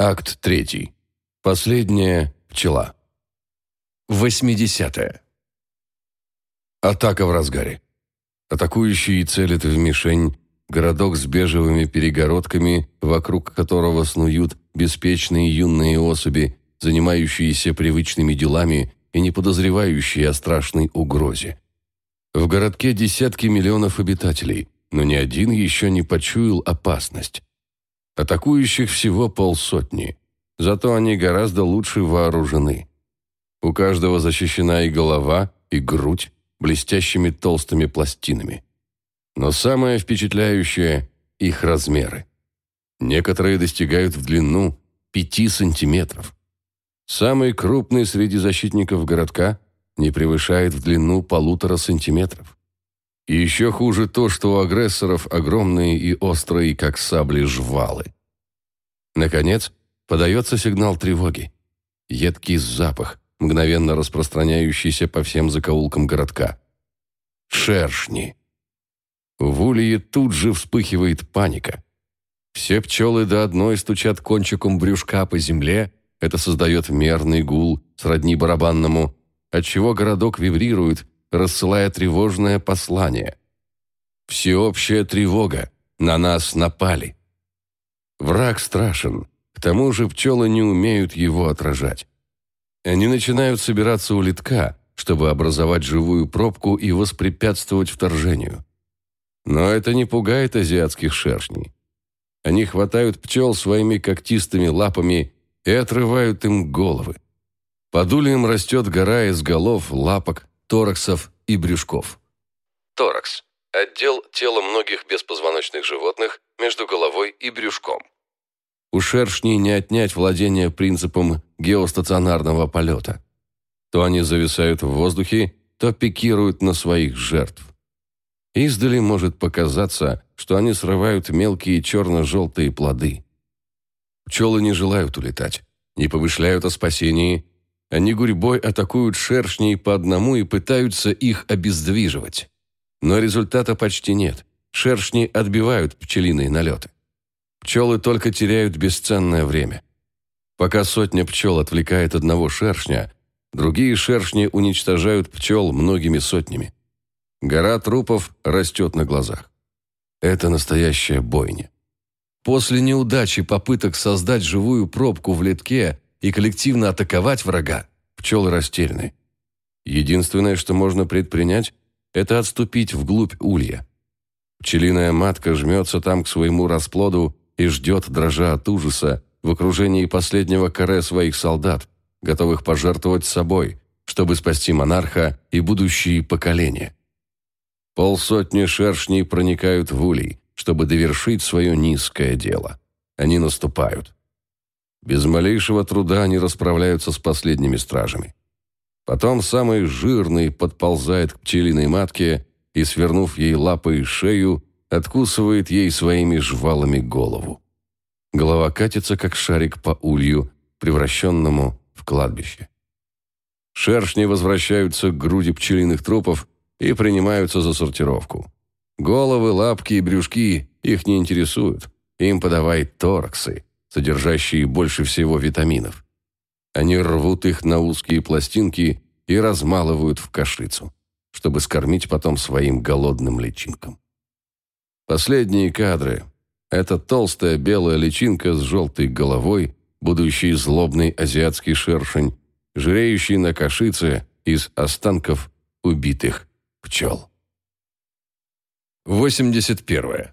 Акт третий. Последняя пчела. 80. Атака в разгаре. Атакующие целят в мишень, городок с бежевыми перегородками, вокруг которого снуют беспечные юные особи, занимающиеся привычными делами и не подозревающие о страшной угрозе. В городке десятки миллионов обитателей, но ни один еще не почуял опасность. Атакующих всего полсотни, зато они гораздо лучше вооружены. У каждого защищена и голова, и грудь блестящими толстыми пластинами. Но самое впечатляющее – их размеры. Некоторые достигают в длину 5 сантиметров. Самый крупный среди защитников городка не превышает в длину полутора сантиметров. И еще хуже то, что у агрессоров огромные и острые, как сабли, жвалы. Наконец, подается сигнал тревоги. Едкий запах, мгновенно распространяющийся по всем закоулкам городка. Шершни. В улье тут же вспыхивает паника. Все пчелы до одной стучат кончиком брюшка по земле, это создает мерный гул, сродни барабанному, отчего городок вибрирует, рассылая тревожное послание. Всеобщая тревога. На нас напали. Враг страшен. К тому же пчелы не умеют его отражать. Они начинают собираться у литка, чтобы образовать живую пробку и воспрепятствовать вторжению. Но это не пугает азиатских шершней. Они хватают пчел своими когтистыми лапами и отрывают им головы. Под ульем растет гора из голов, лапок, тораксов и брюшков. Торакс – отдел тела многих беспозвоночных животных между головой и брюшком. У шершней не отнять владение принципом геостационарного полета. То они зависают в воздухе, то пикируют на своих жертв. Издали может показаться, что они срывают мелкие черно-желтые плоды. Пчелы не желают улетать, не помышляют о спасении они гурьбой атакуют шершней по одному и пытаются их обездвиживать. Но результата почти нет. Шершни отбивают пчелиные налеты. Пчелы только теряют бесценное время. Пока сотня пчел отвлекает одного шершня, другие шершни уничтожают пчел многими сотнями. Гора трупов растет на глазах. Это настоящая бойня. После неудачи попыток создать живую пробку в литке и коллективно атаковать врага, пчелы растеряны. Единственное, что можно предпринять, это отступить вглубь улья. Пчелиная матка жмется там к своему расплоду и ждет, дрожа от ужаса, в окружении последнего каре своих солдат, готовых пожертвовать собой, чтобы спасти монарха и будущие поколения. Полсотни шершней проникают в улей, чтобы довершить свое низкое дело. Они наступают. Без малейшего труда они расправляются с последними стражами. Потом самый жирный подползает к пчелиной матке и, свернув ей лапой шею, откусывает ей своими жвалами голову. Голова катится, как шарик по улью, превращенному в кладбище. Шершни возвращаются к груди пчелиных трупов и принимаются за сортировку. Головы, лапки и брюшки их не интересуют. Им подавай тораксы, содержащие больше всего витаминов. Они рвут их на узкие пластинки и размалывают в кашицу, чтобы скормить потом своим голодным личинкам. Последние кадры – это толстая белая личинка с желтой головой, будущий злобный азиатский шершень, жиреющий на кашице из останков убитых пчел. 81.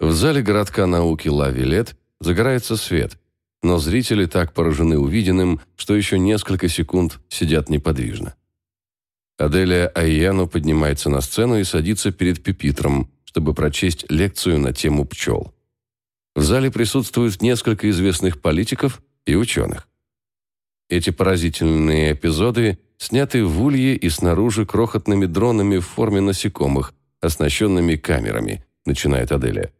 В зале городка науки Лавилет Загорается свет, но зрители так поражены увиденным, что еще несколько секунд сидят неподвижно. Аделия Айяну поднимается на сцену и садится перед пепитром, чтобы прочесть лекцию на тему пчел. В зале присутствуют несколько известных политиков и ученых. Эти поразительные эпизоды сняты в улье и снаружи крохотными дронами в форме насекомых, оснащенными камерами, начинает Аделия.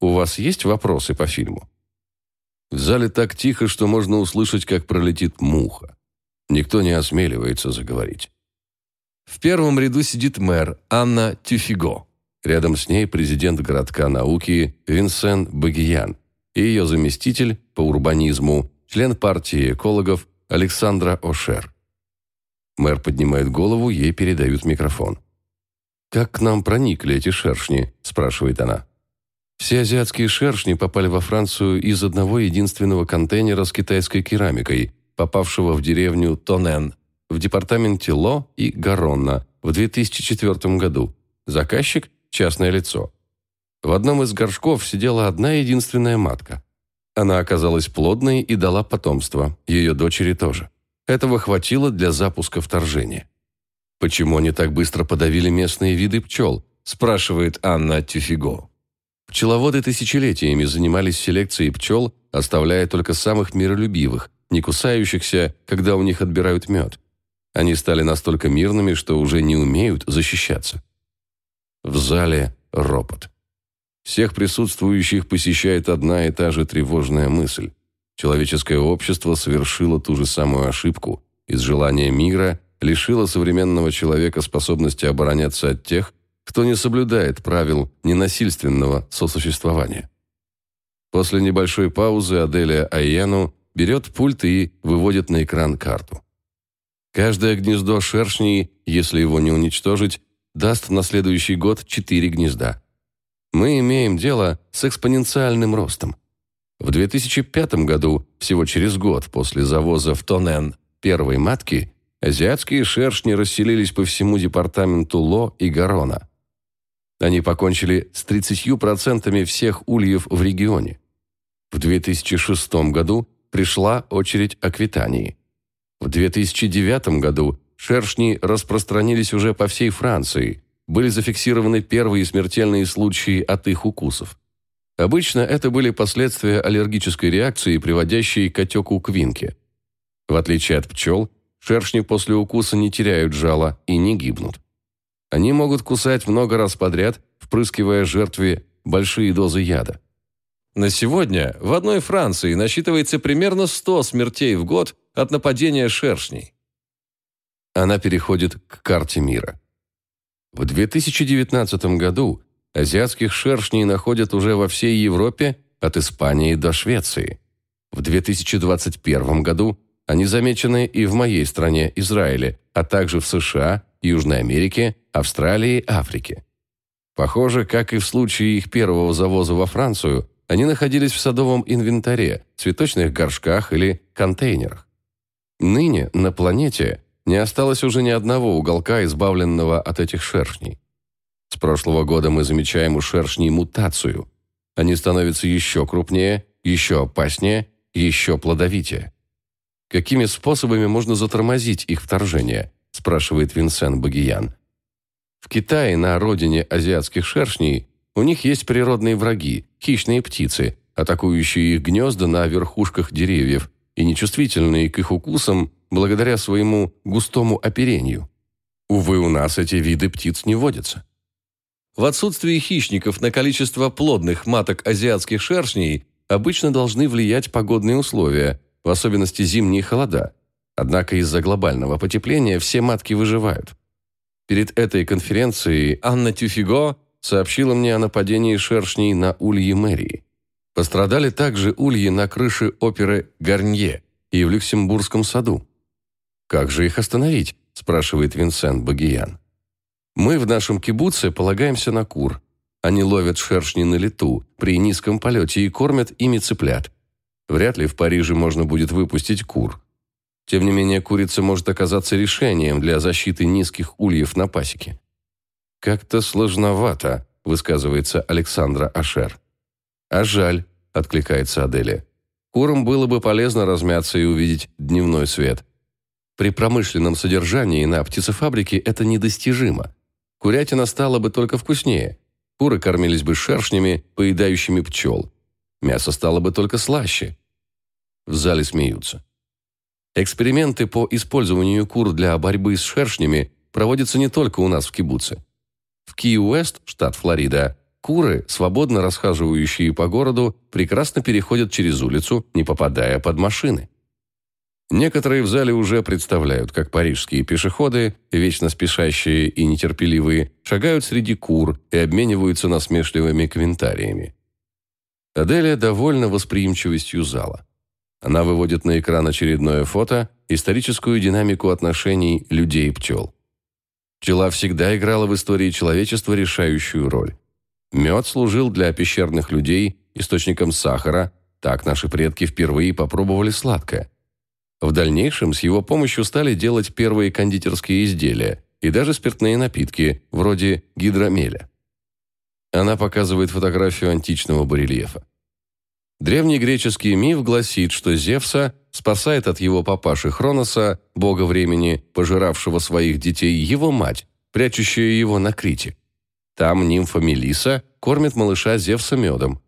У вас есть вопросы по фильму? В зале так тихо, что можно услышать, как пролетит муха. Никто не осмеливается заговорить. В первом ряду сидит мэр Анна Тюфиго. Рядом с ней президент городка науки Винсен Багиян. и ее заместитель по урбанизму, член партии экологов Александра Ошер. Мэр поднимает голову, ей передают микрофон. «Как к нам проникли эти шершни?» – спрашивает она. Все азиатские шершни попали во Францию из одного единственного контейнера с китайской керамикой, попавшего в деревню Тонен в департаменте Ло и Гаронна в 2004 году. Заказчик – частное лицо. В одном из горшков сидела одна единственная матка. Она оказалась плодной и дала потомство, ее дочери тоже. Этого хватило для запуска вторжения. «Почему они так быстро подавили местные виды пчел?» – спрашивает Анна Тюфиго. Пчеловоды тысячелетиями занимались селекцией пчел, оставляя только самых миролюбивых, не кусающихся, когда у них отбирают мед. Они стали настолько мирными, что уже не умеют защищаться. В зале ропот. Всех присутствующих посещает одна и та же тревожная мысль. Человеческое общество совершило ту же самую ошибку. Из желания мира лишило современного человека способности обороняться от тех, кто не соблюдает правил ненасильственного сосуществования. После небольшой паузы Аделия Айяну берет пульт и выводит на экран карту. Каждое гнездо шершней, если его не уничтожить, даст на следующий год четыре гнезда. Мы имеем дело с экспоненциальным ростом. В 2005 году, всего через год после завоза в Тонен первой матки, азиатские шершни расселились по всему департаменту Ло и Гарона. Они покончили с 30% всех ульев в регионе. В 2006 году пришла очередь Аквитании. В 2009 году шершни распространились уже по всей Франции. Были зафиксированы первые смертельные случаи от их укусов. Обычно это были последствия аллергической реакции, приводящей к отеку квинки. В отличие от пчел, шершни после укуса не теряют жала и не гибнут. Они могут кусать много раз подряд, впрыскивая жертве большие дозы яда. На сегодня в одной Франции насчитывается примерно 100 смертей в год от нападения шершней. Она переходит к карте мира. В 2019 году азиатских шершней находят уже во всей Европе от Испании до Швеции. В 2021 году они замечены и в моей стране, Израиле, а также в США, Южной Америке, Австралии, Африке. Похоже, как и в случае их первого завоза во Францию, они находились в садовом инвентаре, цветочных горшках или контейнерах. Ныне на планете не осталось уже ни одного уголка, избавленного от этих шершней. С прошлого года мы замечаем у шершней мутацию. Они становятся еще крупнее, еще опаснее, еще плодовитее. Какими способами можно затормозить их вторжение? Спрашивает Винсен Багиян. В Китае, на родине азиатских шершней, у них есть природные враги, хищные птицы, атакующие их гнезда на верхушках деревьев и нечувствительные к их укусам благодаря своему густому оперению. Увы, у нас эти виды птиц не водятся. В отсутствии хищников на количество плодных маток азиатских шершней обычно должны влиять погодные условия, в особенности зимние холода. Однако из-за глобального потепления все матки выживают. Перед этой конференцией Анна Тюфиго сообщила мне о нападении шершней на ульи мэрии. Пострадали также ульи на крыше оперы «Гарнье» и в Люксембургском саду. «Как же их остановить?» – спрашивает Винсент Багиян. «Мы в нашем кибуце полагаемся на кур. Они ловят шершни на лету, при низком полете и кормят ими цыплят. Вряд ли в Париже можно будет выпустить кур. Тем не менее, курица может оказаться решением для защиты низких ульев на пасеке. «Как-то сложновато», – высказывается Александра Ашер. «А жаль», – откликается Аделия. «Курам было бы полезно размяться и увидеть дневной свет. При промышленном содержании на птицефабрике это недостижимо. Курятина стала бы только вкуснее. Куры кормились бы шершнями, поедающими пчел. Мясо стало бы только слаще». В зале смеются. Эксперименты по использованию кур для борьбы с шершнями проводятся не только у нас в кибуце. В Ки-Уэст, штат Флорида, куры, свободно расхаживающие по городу, прекрасно переходят через улицу, не попадая под машины. Некоторые в зале уже представляют, как парижские пешеходы, вечно спешащие и нетерпеливые, шагают среди кур и обмениваются насмешливыми комментариями. Аделия довольна восприимчивостью зала. Она выводит на экран очередное фото, историческую динамику отношений людей и пчел. Пчела всегда играла в истории человечества решающую роль. Мед служил для пещерных людей источником сахара, так наши предки впервые попробовали сладкое. В дальнейшем с его помощью стали делать первые кондитерские изделия и даже спиртные напитки, вроде гидромеля. Она показывает фотографию античного барельефа. Древний греческий миф гласит, что Зевса спасает от его папаши Хроноса, бога времени, пожиравшего своих детей, его мать, прячущая его на Крите. Там нимфа Мелиса кормит малыша Зевса медом.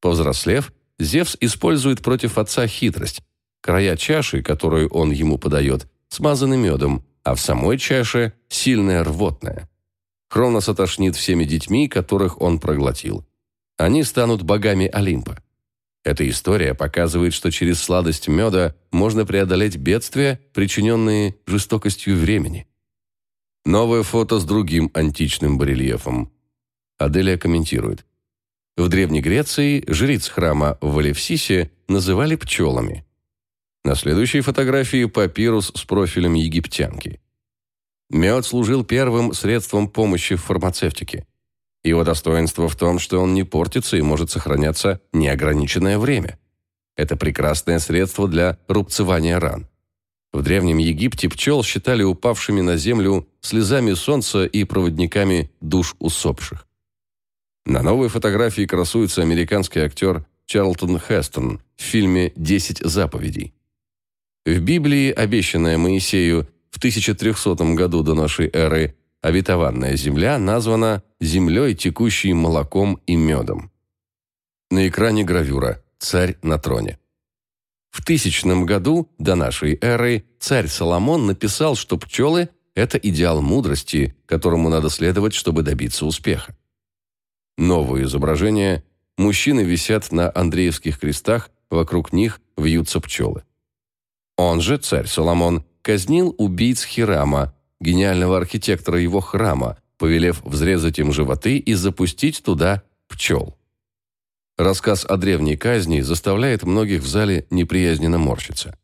Повзрослев, Зевс использует против отца хитрость. Края чаши, которую он ему подает, смазаны медом, а в самой чаше сильное рвотное. Хронос отошнит всеми детьми, которых он проглотил. Они станут богами Олимпа. Эта история показывает, что через сладость меда можно преодолеть бедствия, причиненные жестокостью времени. Новое фото с другим античным барельефом. Аделия комментирует. В Древней Греции жриц храма в Валевсисе называли пчелами. На следующей фотографии папирус с профилем египтянки. Мед служил первым средством помощи в фармацевтике. Его достоинство в том, что он не портится и может сохраняться неограниченное время. Это прекрасное средство для рубцевания ран. В Древнем Египте пчел считали упавшими на землю слезами солнца и проводниками душ усопших. На новой фотографии красуется американский актер Чарлтон Хестон в фильме «Десять заповедей». В Библии, обещанная Моисею в 1300 году до нашей эры, обетованная земля названа землей, текущей молоком и медом. На экране гравюра «Царь на троне». В тысячном году до нашей эры царь Соломон написал, что пчелы – это идеал мудрости, которому надо следовать, чтобы добиться успеха. Новое изображение – мужчины висят на Андреевских крестах, вокруг них вьются пчелы. Он же, царь Соломон, казнил убийц Хирама, гениального архитектора его храма, повелев взрезать им животы и запустить туда пчел. Рассказ о древней казни заставляет многих в зале неприязненно морщиться.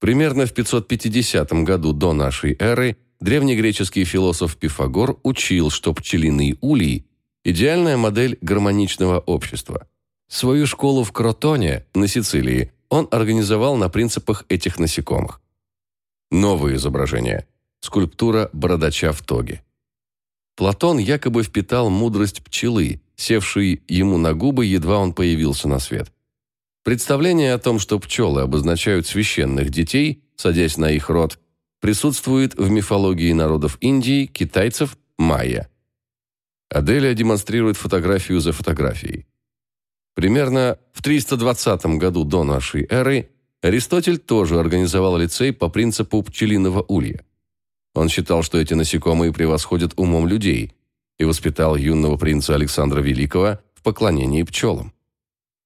Примерно в 550 году до нашей эры древнегреческий философ Пифагор учил, что пчелиный улей – идеальная модель гармоничного общества. Свою школу в Кротоне, на Сицилии, он организовал на принципах этих насекомых. Новое изображение – скульптура бородача в тоге. Платон якобы впитал мудрость пчелы, севшей ему на губы, едва он появился на свет. Представление о том, что пчелы обозначают священных детей, садясь на их род, присутствует в мифологии народов Индии, китайцев, майя. Аделия демонстрирует фотографию за фотографией. Примерно в 320 году до нашей эры Аристотель тоже организовал лицей по принципу пчелиного улья. Он считал, что эти насекомые превосходят умом людей, и воспитал юного принца Александра Великого в поклонении пчелам.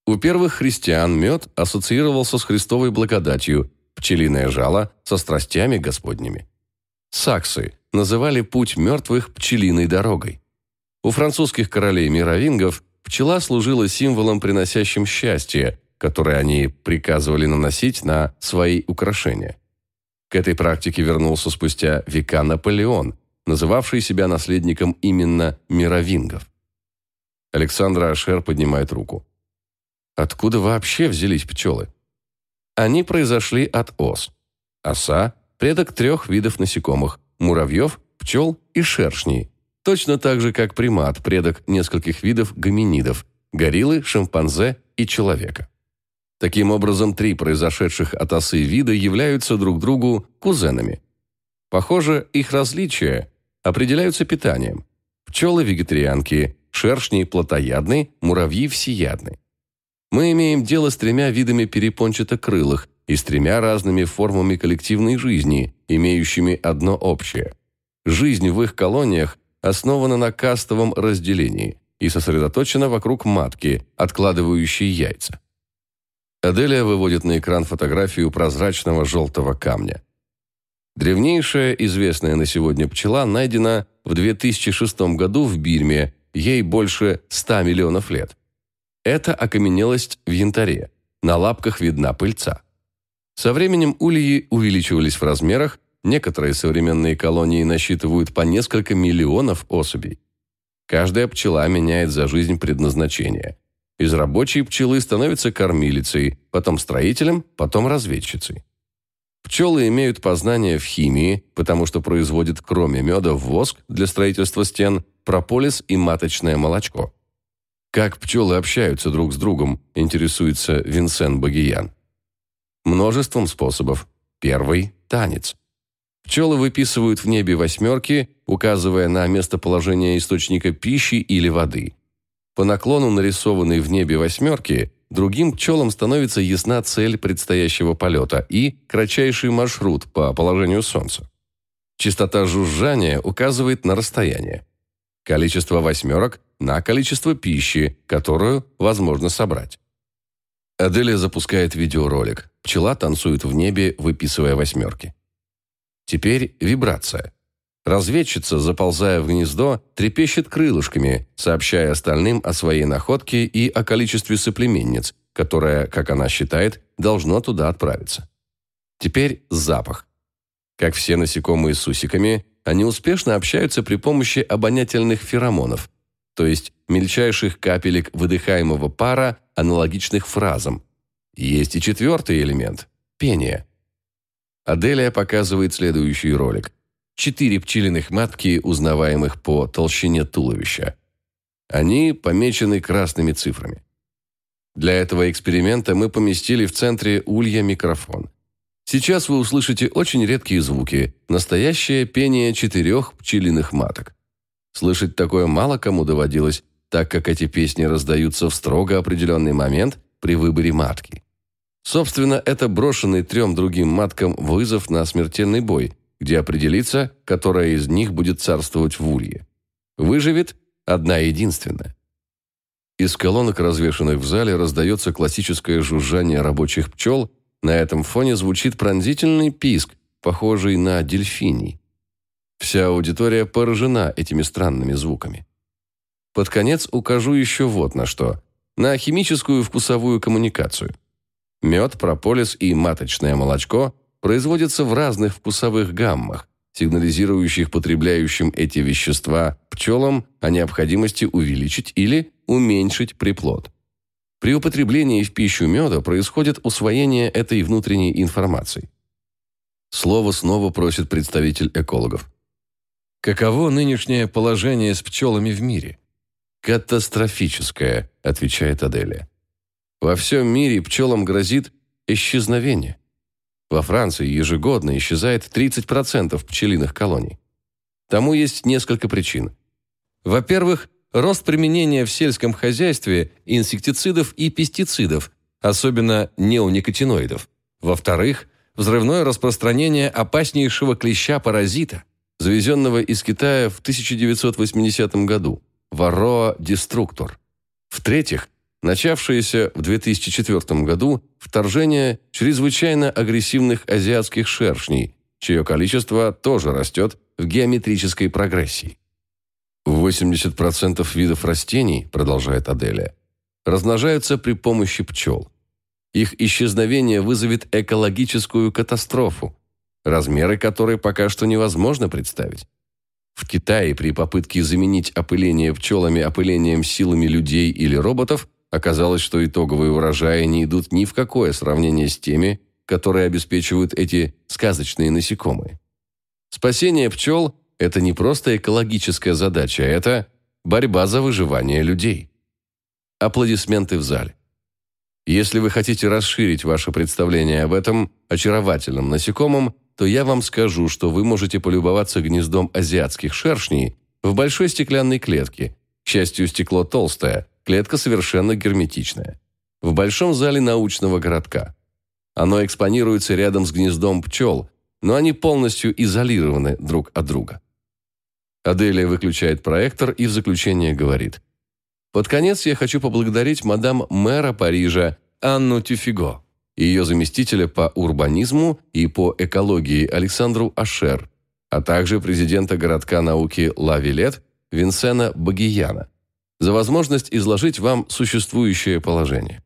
У первых христиан мед ассоциировался с Христовой благодатью, пчелиное жало со страстями Господними. Саксы называли путь мертвых пчелиной дорогой. У французских королей-мировингов пчела служила символом, приносящим счастье, которое они приказывали наносить на свои украшения. К этой практике вернулся спустя века Наполеон, называвший себя наследником именно мировингов. Александра Ашер поднимает руку. Откуда вообще взялись пчелы? Они произошли от ос. Оса – предок трех видов насекомых – муравьев, пчел и шершней. Точно так же, как примат – предок нескольких видов гоминидов – гориллы, шимпанзе и человека. Таким образом, три произошедших от осы вида являются друг другу кузенами. Похоже, их различия определяются питанием. Пчелы – вегетарианки, шершни – плотоядны, муравьи – всеядны. Мы имеем дело с тремя видами перепончатокрылых и с тремя разными формами коллективной жизни, имеющими одно общее. Жизнь в их колониях основана на кастовом разделении и сосредоточена вокруг матки, откладывающей яйца. Аделия выводит на экран фотографию прозрачного желтого камня. Древнейшая известная на сегодня пчела найдена в 2006 году в Бирме, ей больше 100 миллионов лет. Это окаменелость в янтаре. На лапках видна пыльца. Со временем ульи увеличивались в размерах, некоторые современные колонии насчитывают по несколько миллионов особей. Каждая пчела меняет за жизнь предназначение. Из рабочей пчелы становится кормилицей, потом строителем, потом разведчицей. Пчелы имеют познания в химии, потому что производят кроме меда воск для строительства стен, прополис и маточное молочко. Как пчелы общаются друг с другом, интересуется Винсен Багиян. Множеством способов. Первый – танец. Пчелы выписывают в небе восьмерки, указывая на местоположение источника пищи или воды. По наклону нарисованной в небе восьмерки другим пчелам становится ясна цель предстоящего полета и кратчайший маршрут по положению Солнца. Частота жужжания указывает на расстояние. Количество восьмерок – на количество пищи, которую возможно собрать. Аделия запускает видеоролик. Пчела танцует в небе, выписывая восьмерки. Теперь вибрация. Разведчица, заползая в гнездо, трепещет крылышками, сообщая остальным о своей находке и о количестве соплеменниц, которое, как она считает, должно туда отправиться. Теперь запах. Как все насекомые с усиками, они успешно общаются при помощи обонятельных феромонов, то есть мельчайших капелек выдыхаемого пара, аналогичных фразам. Есть и четвертый элемент – пение. Аделия показывает следующий ролик четыре пчелиных матки, узнаваемых по толщине туловища. Они помечены красными цифрами. Для этого эксперимента мы поместили в центре улья микрофон. Сейчас вы услышите очень редкие звуки, настоящее пение четырех пчелиных маток. Слышать такое мало кому доводилось, так как эти песни раздаются в строго определенный момент при выборе матки. Собственно, это брошенный трем другим маткам вызов на смертельный бой, где определится, которая из них будет царствовать в улье. Выживет одна единственная. Из колонок, развешанных в зале, раздается классическое жужжание рабочих пчел, на этом фоне звучит пронзительный писк, похожий на дельфиний. Вся аудитория поражена этими странными звуками. Под конец укажу еще вот на что. На химическую вкусовую коммуникацию. Мед, прополис и маточное молочко производятся в разных вкусовых гаммах, сигнализирующих потребляющим эти вещества пчелам о необходимости увеличить или уменьшить приплод. При употреблении в пищу меда происходит усвоение этой внутренней информации. Слово снова просит представитель экологов. Каково нынешнее положение с пчелами в мире? Катастрофическое, отвечает Аделия. Во всем мире пчелам грозит исчезновение. Во Франции ежегодно исчезает 30% пчелиных колоний. Тому есть несколько причин. Во-первых, рост применения в сельском хозяйстве инсектицидов и пестицидов, особенно неоникотиноидов. Во-вторых, взрывное распространение опаснейшего клеща-паразита, завезенного из Китая в 1980 году, Varroa destructor. В-третьих, начавшееся в 2004 году вторжение чрезвычайно агрессивных азиатских шершней, чье количество тоже растет в геометрической прогрессии. 80% видов растений, продолжает Аделия, размножаются при помощи пчел. Их исчезновение вызовет экологическую катастрофу, размеры которой пока что невозможно представить. В Китае при попытке заменить опыление пчелами опылением силами людей или роботов Оказалось, что итоговые урожаи не идут ни в какое сравнение с теми, которые обеспечивают эти сказочные насекомые. Спасение пчел – это не просто экологическая задача, это борьба за выживание людей. Аплодисменты в зале. Если вы хотите расширить ваше представление об этом очаровательном насекомом, то я вам скажу, что вы можете полюбоваться гнездом азиатских шершней в большой стеклянной клетке. К счастью, стекло толстое – Клетка совершенно герметичная. В большом зале научного городка. Оно экспонируется рядом с гнездом пчел, но они полностью изолированы друг от друга. Аделия выключает проектор и в заключение говорит. Под конец я хочу поблагодарить мадам мэра Парижа Анну Тюфиго, ее заместителя по урбанизму и по экологии Александру Ашер, а также президента городка науки Ла Вилет Винсена Багияна. за возможность изложить вам существующее положение.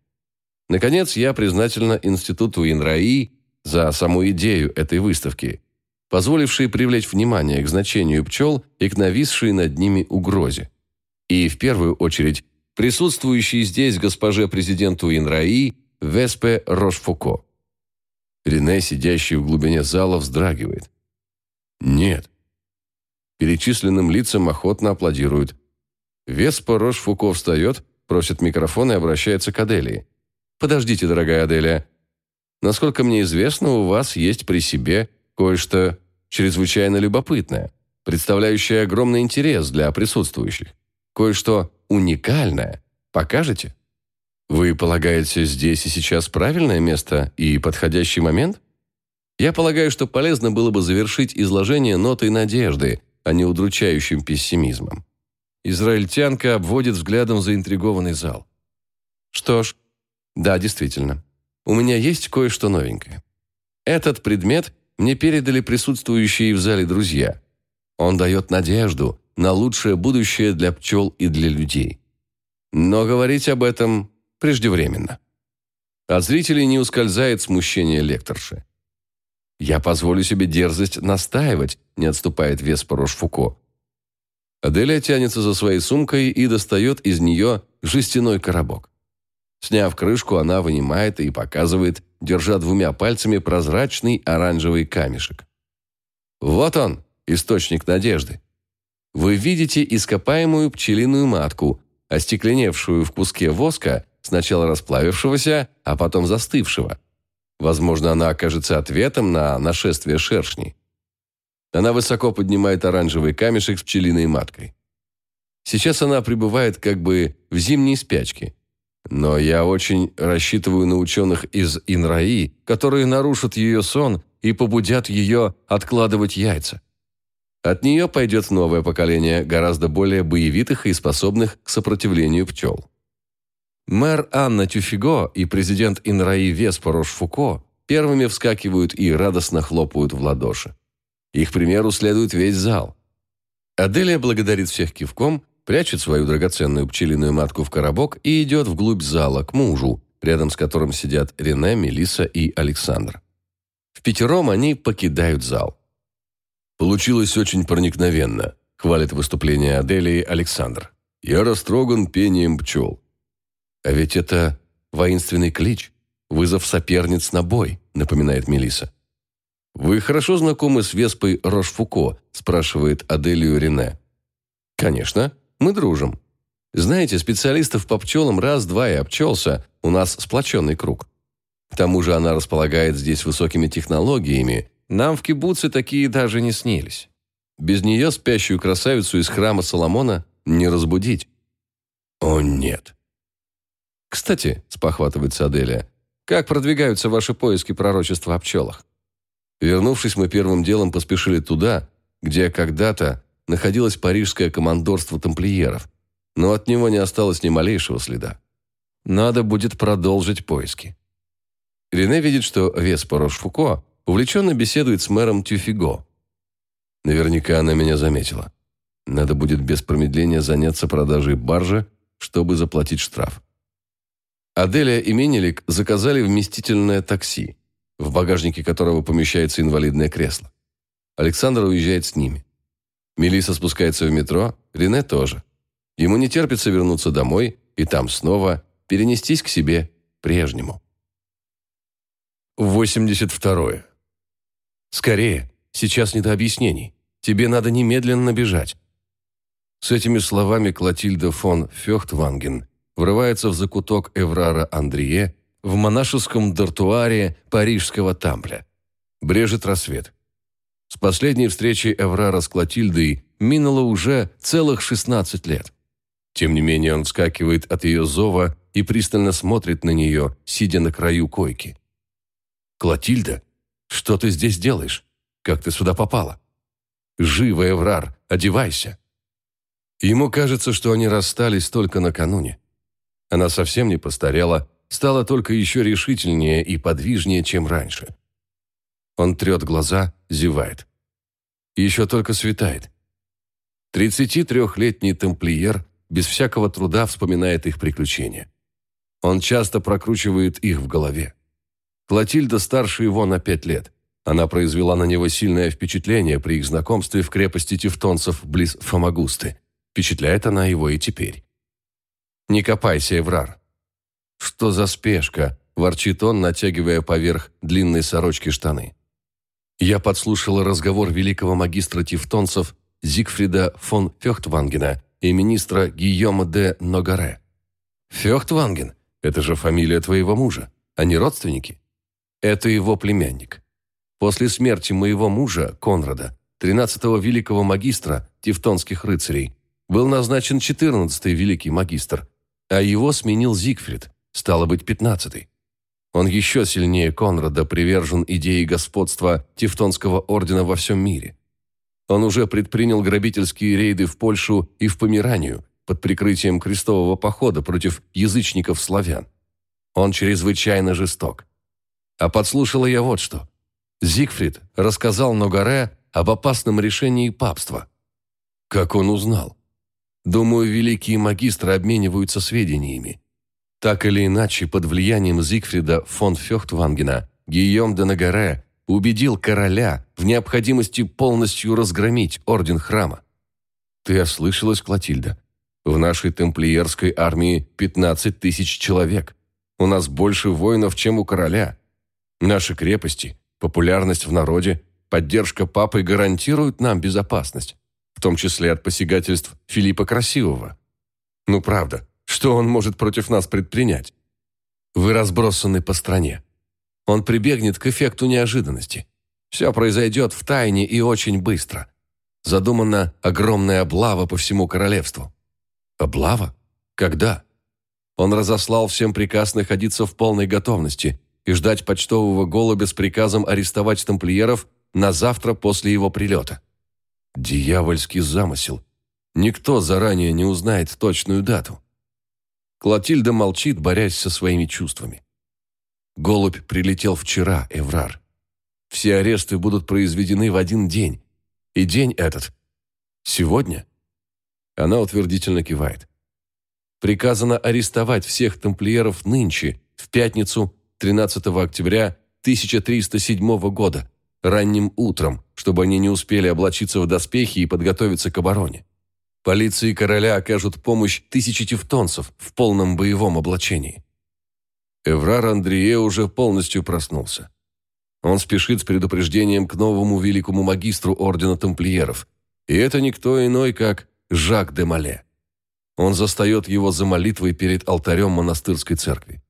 Наконец, я признательна Институту Инраи за саму идею этой выставки, позволившей привлечь внимание к значению пчел и к нависшей над ними угрозе. И, в первую очередь, присутствующей здесь госпоже президенту Инраи Веспе Рошфуко. Рене, сидящий в глубине зала, вздрагивает. Нет. Перечисленным лицам охотно аплодируют. Веспа Рошфуко встает, просит микрофон и обращается к Аделии. «Подождите, дорогая Аделия. Насколько мне известно, у вас есть при себе кое-что чрезвычайно любопытное, представляющее огромный интерес для присутствующих. Кое-что уникальное. Покажете?» Вы полагаете, здесь и сейчас правильное место и подходящий момент? Я полагаю, что полезно было бы завершить изложение нотой надежды, а не удручающим пессимизмом. Израильтянка обводит взглядом заинтригованный зал. Что ж, да, действительно. У меня есть кое-что новенькое. Этот предмет мне передали присутствующие в зале друзья. Он дает надежду на лучшее будущее для пчел и для людей. Но говорить об этом преждевременно. От зрителей не ускользает смущение лекторши. «Я позволю себе дерзость настаивать», – не отступает Веспорош Фуко. Аделия тянется за своей сумкой и достает из нее жестяной коробок. Сняв крышку, она вынимает и показывает, держа двумя пальцами прозрачный оранжевый камешек. Вот он, источник надежды. Вы видите ископаемую пчелиную матку, остекленевшую в куске воска сначала расплавившегося, а потом застывшего. Возможно, она окажется ответом на нашествие шершней. Она высоко поднимает оранжевый камешек с пчелиной маткой. Сейчас она пребывает как бы в зимней спячке. Но я очень рассчитываю на ученых из Инраи, которые нарушат ее сон и побудят ее откладывать яйца. От нее пойдет новое поколение гораздо более боевитых и способных к сопротивлению пчел. Мэр Анна Тюфиго и президент Инраи Веспорош Фуко первыми вскакивают и радостно хлопают в ладоши. Их примеру следует весь зал. Аделия благодарит всех кивком, прячет свою драгоценную пчелиную матку в коробок и идет вглубь зала, к мужу, рядом с которым сидят Рене, Мелиса и Александр. В пятером они покидают зал. «Получилось очень проникновенно», – хвалит выступление Аделии Александр. «Я растроган пением пчел. А ведь это воинственный клич, вызов соперниц на бой, напоминает Мелиса. Вы хорошо знакомы с Веспой Рошфуко, спрашивает Аделию Рене. Конечно, мы дружим. Знаете, специалистов по пчелам раз-два и обчелся, у нас сплоченный круг. К тому же она располагает здесь высокими технологиями, нам в кибуце такие даже не снились. Без нее спящую красавицу из храма Соломона не разбудить. О нет, «Кстати», – спохватывается Аделия, – «как продвигаются ваши поиски пророчества о пчелах?» Вернувшись, мы первым делом поспешили туда, где когда-то находилось парижское командорство тамплиеров, но от него не осталось ни малейшего следа. Надо будет продолжить поиски. Рене видит, что Веспа Рошфуко увлеченно беседует с мэром Тюфиго. Наверняка она меня заметила. Надо будет без промедления заняться продажей баржи, чтобы заплатить штраф. Аделия и Менелик заказали вместительное такси, в багажнике которого помещается инвалидное кресло. Александр уезжает с ними. Мелиса спускается в метро, Рене тоже. Ему не терпится вернуться домой и там снова перенестись к себе прежнему. 82. Скорее, сейчас не до объяснений. Тебе надо немедленно бежать. С этими словами Клотильда фон Фехтванген врывается в закуток Эврара Андрие в монашеском дартуаре парижского тампля. Брежет рассвет. С последней встречи Эврара с Клотильдой минуло уже целых 16 лет. Тем не менее он вскакивает от ее зова и пристально смотрит на нее, сидя на краю койки. «Клотильда, что ты здесь делаешь? Как ты сюда попала?» «Живо, Эврар, одевайся!» Ему кажется, что они расстались только накануне. Она совсем не постарела, стала только еще решительнее и подвижнее, чем раньше. Он трет глаза, зевает. Еще только светает. 33-летний тамплиер без всякого труда вспоминает их приключения. Он часто прокручивает их в голове. Клотильда старше его на пять лет. Она произвела на него сильное впечатление при их знакомстве в крепости тевтонцев близ Фомагусты. Впечатляет она его и теперь. «Не копайся, Эврар». «Что за спешка?» – ворчит он, натягивая поверх длинной сорочки штаны. Я подслушал разговор великого магистра тевтонцев Зигфрида фон Фехтвангена и министра Гийома де Ногаре. «Фехтванген? Это же фамилия твоего мужа. Они родственники?» «Это его племянник. После смерти моего мужа, Конрада, 13-го великого магистра тевтонских рыцарей, был назначен 14-й великий магистр, а его сменил Зигфрид, стало быть, 15-й. Он еще сильнее Конрада привержен идее господства Тевтонского ордена во всем мире. Он уже предпринял грабительские рейды в Польшу и в Померанию под прикрытием крестового похода против язычников-славян. Он чрезвычайно жесток. А подслушала я вот что. Зигфрид рассказал Ногаре об опасном решении папства. Как он узнал? Думаю, великие магистры обмениваются сведениями. Так или иначе, под влиянием Зигфрида фон Фехтвангена Гийом де Нагаре убедил короля в необходимости полностью разгромить орден храма. Ты ослышалась, Клотильда? В нашей темплиерской армии 15 тысяч человек. У нас больше воинов, чем у короля. Наши крепости Популярность в народе, поддержка папы гарантируют нам безопасность, том числе от посягательств Филиппа Красивого. Ну правда, что он может против нас предпринять? Вы разбросаны по стране. Он прибегнет к эффекту неожиданности. Все произойдет в тайне и очень быстро. Задумана огромная облава по всему королевству. Облава? Когда? Он разослал всем приказ находиться в полной готовности и ждать почтового голубя с приказом арестовать тамплиеров на завтра после его прилета. Дьявольский замысел. Никто заранее не узнает точную дату. Клотильда молчит, борясь со своими чувствами. Голубь прилетел вчера, Эврар. Все аресты будут произведены в один день. И день этот сегодня. Она утвердительно кивает. Приказано арестовать всех тамплиеров нынче, в пятницу 13 октября 1307 года, ранним утром, чтобы они не успели облачиться в доспехи и подготовиться к обороне. Полиции короля окажут помощь тысячи тевтонцев в полном боевом облачении. Эврар Андрие уже полностью проснулся. Он спешит с предупреждением к новому великому магистру Ордена Тамплиеров, и это никто иной, как Жак де Мале. Он застает его за молитвой перед алтарем монастырской церкви.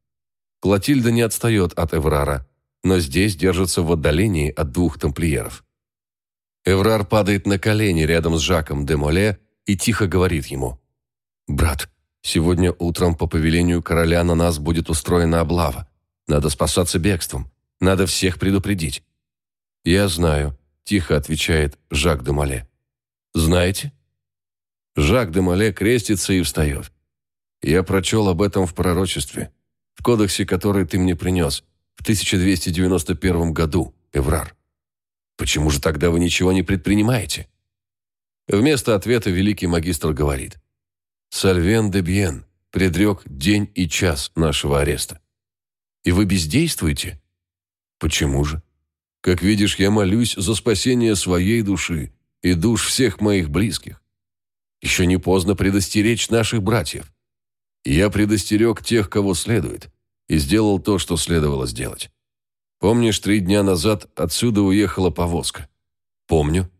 Клотильда не отстает от Эврара, но здесь держится в отдалении от двух тамплиеров. Эврар падает на колени рядом с Жаком де Моле и тихо говорит ему. «Брат, сегодня утром по повелению короля на нас будет устроена облава. Надо спасаться бегством. Надо всех предупредить». «Я знаю», – тихо отвечает Жак де Моле. «Знаете?» Жак де Моле крестится и встает. «Я прочел об этом в пророчестве в кодексе, который ты мне принес в 1291 году, Эврар. Почему же тогда вы ничего не предпринимаете? Вместо ответа великий магистр говорит. Сальвен де Бьен предрек день и час нашего ареста. И вы бездействуете? Почему же? Как видишь, я молюсь за спасение своей души и душ всех моих близких. Еще не поздно предостеречь наших братьев. Я предостерег тех, кого следует, и сделал то, что следовало сделать. Помнишь, три дня назад отсюда уехала повозка? Помню.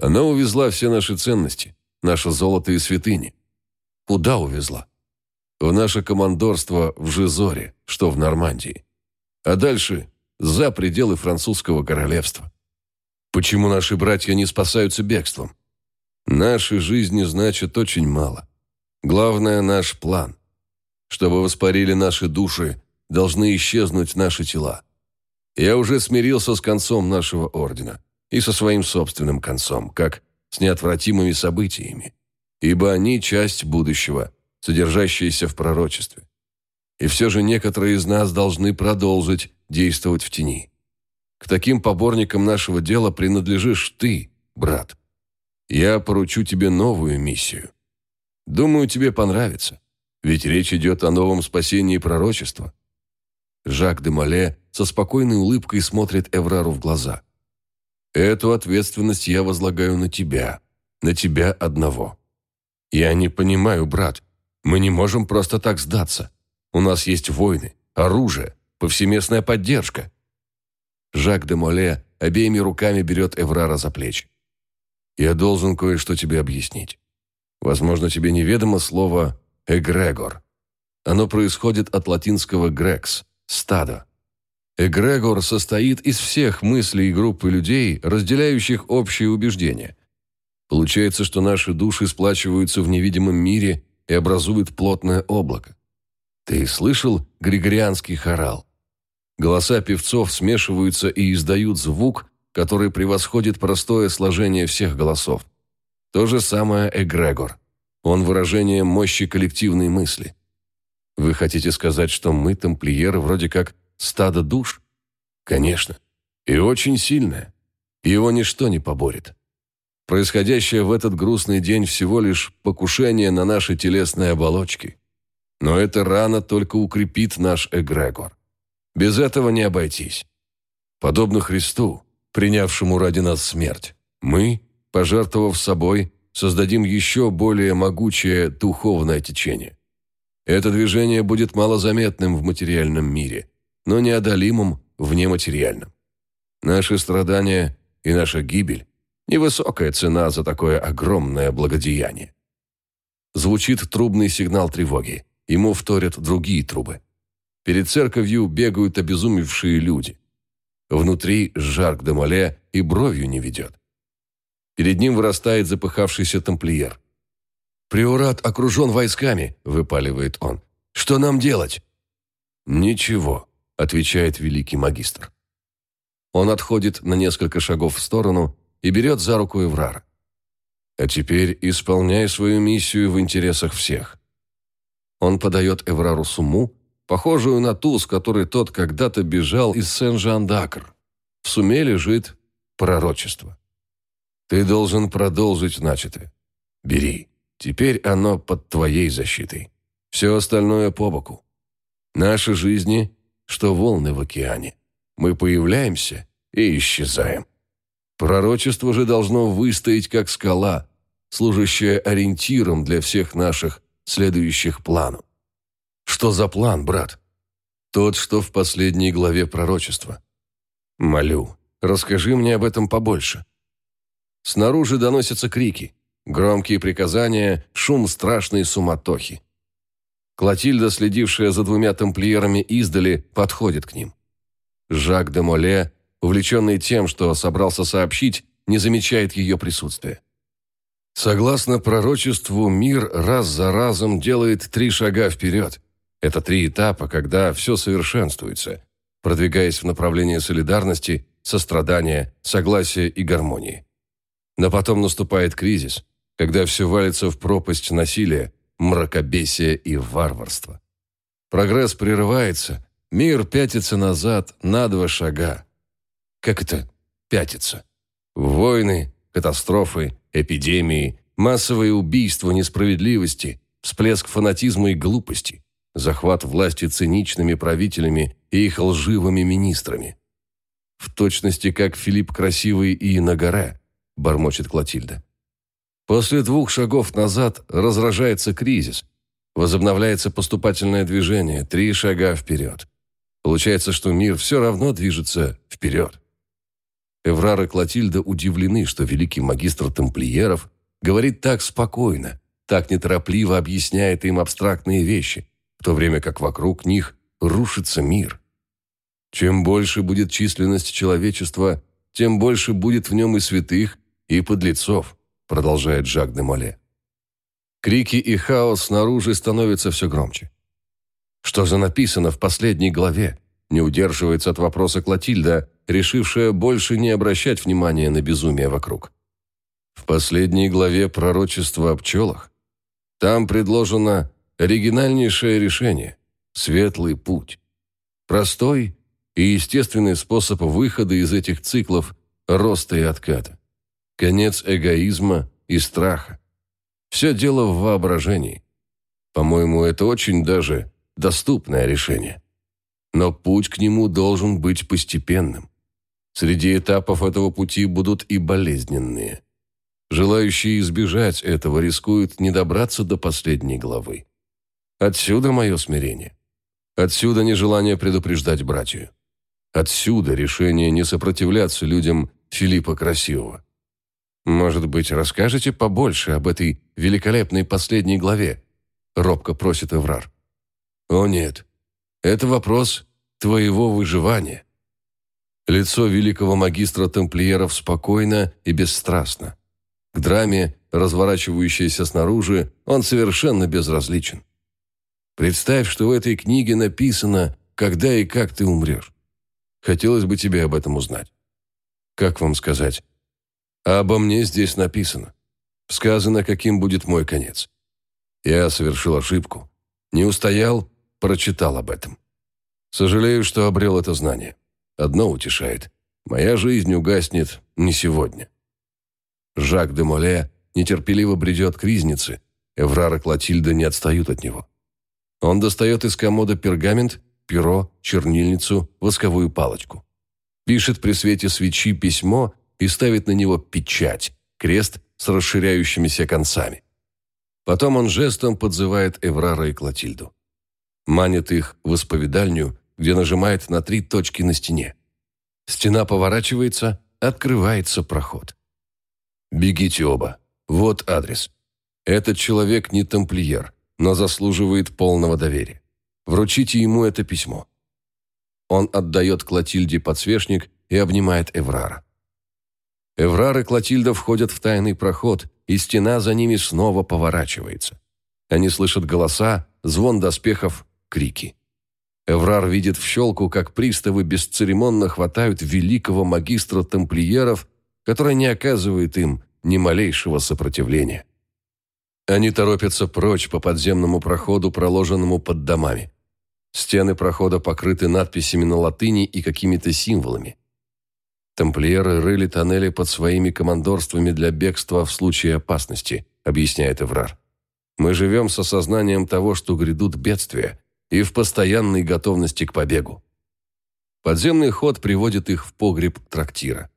Она увезла все наши ценности, наше золото и святыни. Куда увезла? В наше командорство в Жизоре, что в Нормандии. А дальше за пределы французского королевства. Почему наши братья не спасаются бегством? Наши жизни значат очень мало. Главное – наш план. Чтобы воспарили наши души, должны исчезнуть наши тела. Я уже смирился с концом нашего ордена и со своим собственным концом, как с неотвратимыми событиями, ибо они – часть будущего, содержащаяся в пророчестве. И все же некоторые из нас должны продолжить действовать в тени. К таким поборникам нашего дела принадлежишь ты, брат. Я поручу тебе новую миссию. Думаю, тебе понравится. Ведь речь идет о новом спасении пророчества». Жак де Моле со спокойной улыбкой смотрит Эврару в глаза. «Эту ответственность я возлагаю на тебя, на тебя одного. Я не понимаю, брат, мы не можем просто так сдаться. У нас есть войны, оружие, повсеместная поддержка». Жак де Моле обеими руками берет Эврара за плечи. «Я должен кое-что тебе объяснить. Возможно, тебе неведомо слово «эгрегор». Оно происходит от латинского «грекс» – «стадо». Эгрегор состоит из всех мыслей группы людей, разделяющих общие убеждения. Получается, что наши души сплачиваются в невидимом мире и образуют плотное облако. Ты слышал григорианский хорал? Голоса певцов смешиваются и издают звук, который превосходит простое сложение всех голосов. То же самое эгрегор. Он выражение мощи коллективной мысли. Вы хотите сказать, что мы, тамплиеры, вроде как стадо душ? Конечно. И очень сильное. Его ничто не поборет. Происходящее в этот грустный день всего лишь покушение на наши телесные оболочки. Но эта рана только укрепит наш эгрегор. Без этого не обойтись. Подобно Христу, принявшему ради нас смерть, мы, пожертвовав собой, создадим еще более могучее духовное течение. Это движение будет малозаметным в материальном мире, но неодолимым в нематериальном. Наши страдания и наша гибель Невысокая цена за такое огромное благодеяние. Звучит трубный сигнал тревоги. Ему вторят другие трубы. Перед церковью бегают обезумевшие люди. Внутри Жарк де Моле и бровью не ведет. Перед ним вырастает запыхавшийся тамплиер. «Приорат окружен войсками», – выпаливает он. «Что нам делать?» «Ничего», – отвечает великий магистр. Он отходит на несколько шагов в сторону и берет за руку Эврара. «А теперь исполняй свою миссию в интересах всех». Он подает Эврару сумму, похожую на ту, с которой тот когда-то бежал из Сен-Жан-Дакр. В суме лежит пророчество. «Ты должен продолжить начатое. Бери. Теперь оно под твоей защитой. Все остальное по боку. Наши жизни, что волны в океане. Мы появляемся и исчезаем». Пророчество же должно выстоять как скала, служащая ориентиром для всех наших следующих планов. Что за план, брат? Тот, что в последней главе пророчества. Молю, расскажи мне об этом побольше. Снаружи доносятся крики, громкие приказания, шум страшной суматохи. Клотильда, следившая за двумя тамплиерами издали, подходит к ним. Жак де Моле увлеченный тем, что собрался сообщить, не замечает ее присутствия. Согласно пророчеству, мир раз за разом делает три шага вперед. Это три этапа, когда все совершенствуется, продвигаясь в направлении солидарности, сострадания, согласия и гармонии. Но потом наступает кризис, когда все валится в пропасть насилия, мракобесия и варварства. Прогресс прерывается, мир пятится назад на два шага. Как это пятится? Войны, катастрофы, эпидемии, массовые убийства, несправедливости, всплеск фанатизма и глупости, захват власти циничными правителями и их лживыми министрами. В точности, как Филипп Красивый и на бормочет Клотильда. После двух шагов назад разражается кризис, возобновляется поступательное движение, три шага вперед. Получается, что мир все равно движется вперед. Эврар и Клотильда удивлены, что великий магистр тамплиеров говорит так спокойно, так неторопливо объясняет им абстрактные вещи, в то время как вокруг них рушится мир. Чем больше будет численность человечества, тем больше будет в нем и святых, и подлецов, продолжает Жак де Моле. Крики и хаос снаружи становятся все громче. Что же написано в последней главе? Не удерживается от вопроса Клотильда, решившая больше не обращать внимания на безумие вокруг. В последней главе пророчества о пчелах там предложено оригинальнейшее решение – светлый путь. Простой и естественный способ выхода из этих циклов роста и отката. Конец эгоизма и страха. Все дело в воображении. По-моему, это очень даже доступное решение. Но путь к нему должен быть постепенным. Среди этапов этого пути будут и болезненные. Желающие избежать этого рискуют не добраться до последней главы. Отсюда мое смирение. Отсюда нежелание предупреждать братью. Отсюда решение не сопротивляться людям Филиппа Красивого. «Может быть, расскажете побольше об этой великолепной последней главе?» – робко просит Эврар. «О нет, это вопрос твоего выживания». Лицо великого магистра тамплиеров спокойно и бесстрастно. К драме, разворачивающейся снаружи, он совершенно безразличен. Представь, что в этой книге написано, когда и как ты умрешь. Хотелось бы тебе об этом узнать. Как вам сказать? А обо мне здесь написано. Сказано, каким будет мой конец. Я совершил ошибку. Не устоял, прочитал об этом. Сожалею, что обрел это знание. Одно утешает. Моя жизнь угаснет не сегодня. Жак де Моле нетерпеливо бредет к ризнице. Эврар и Клотильда не отстают от него. Он достает из комода пергамент, перо, чернильницу, восковую палочку. Пишет при свете свечи письмо и ставит на него печать, крест с расширяющимися концами. Потом он жестом подзывает Эврара и Клотильду. Манит их в исповедальню, где нажимает на три точки на стене. Стена поворачивается, открывается проход. «Бегите оба. Вот адрес. Этот человек не тамплиер, но заслуживает полного доверия. Вручите ему это письмо». Он отдает Клотильде подсвечник и обнимает Эврара. Эврар и Клотильда входят в тайный проход, и стена за ними снова поворачивается. Они слышат голоса, звон доспехов, крики. Эврар видит в щелку, как приставы бесцеремонно хватают великого магистра тамплиеров, который не оказывает им ни малейшего сопротивления. Они торопятся прочь по подземному проходу, проложенному под домами. Стены прохода покрыты надписями на латыни и какими-то символами. Тамплиеры рыли тоннели под своими командорствами для бегства в случае опасности, объясняет Эврар. Мы живем с осознанием того, что грядут бедствия, и в постоянной готовности к побегу. Подземный ход приводит их в погреб трактира.